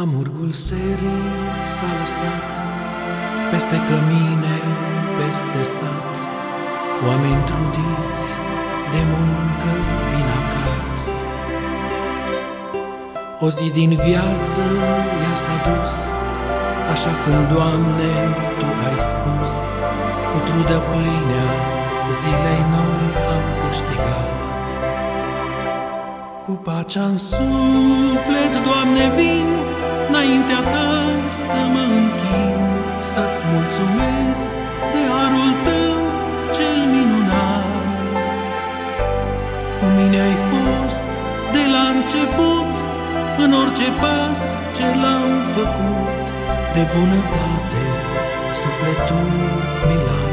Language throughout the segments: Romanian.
Amurgul serii s-a lăsat Peste cămine, peste sat. Oameni trudiți de muncă vin acasă. O zi din viață ea s-a dus Așa cum, Doamne, Tu ai spus. Cu trudă pâinea zilei noi am câștigat. Cu pacea în suflet, Doamne, vin înaintea ta să mă închin, să-ți mulțumesc de harul tău cel minunat. Cu mine ai fost de la început, în orice pas ce l-am făcut, de bunătate sufletul mi l-ai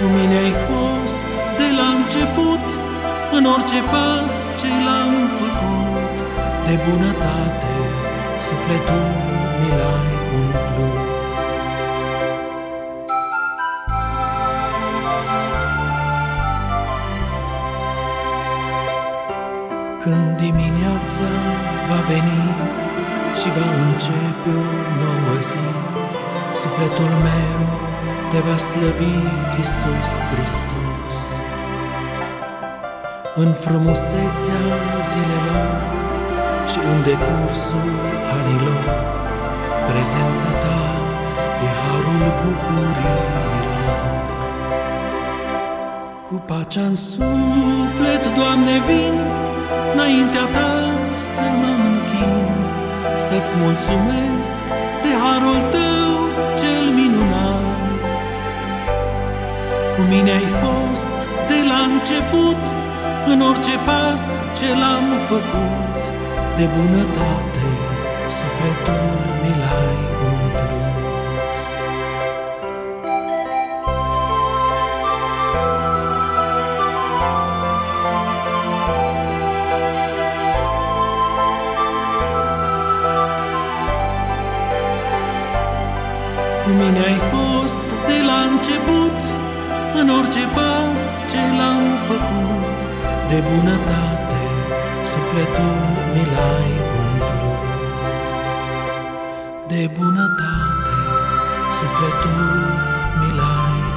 Cu mine ai fost de la început, în orice pas ce l-am făcut, de bunătate sufletul mi l-ai umplut. Când dimineața va veni și va începe o nouă zi, sufletul meu te va slăvi Iisus Hristos. În frumusețea zilelor și în decursul anilor, prezența ta e harul bucuriilor. Cu pacea în suflet, Doamne, vin înaintea ta să mă închin, să-ți mulțumesc de harul tău Cu mine ai fost de la început, în orice pas ce l-am făcut, de bunătate sufletul mi l-ai umplut. Cu mine ai fost de la început, în orice pas ce l-am făcut, de bunătate sufletul mi l-ai umplut. De bunătate sufletul mi l-ai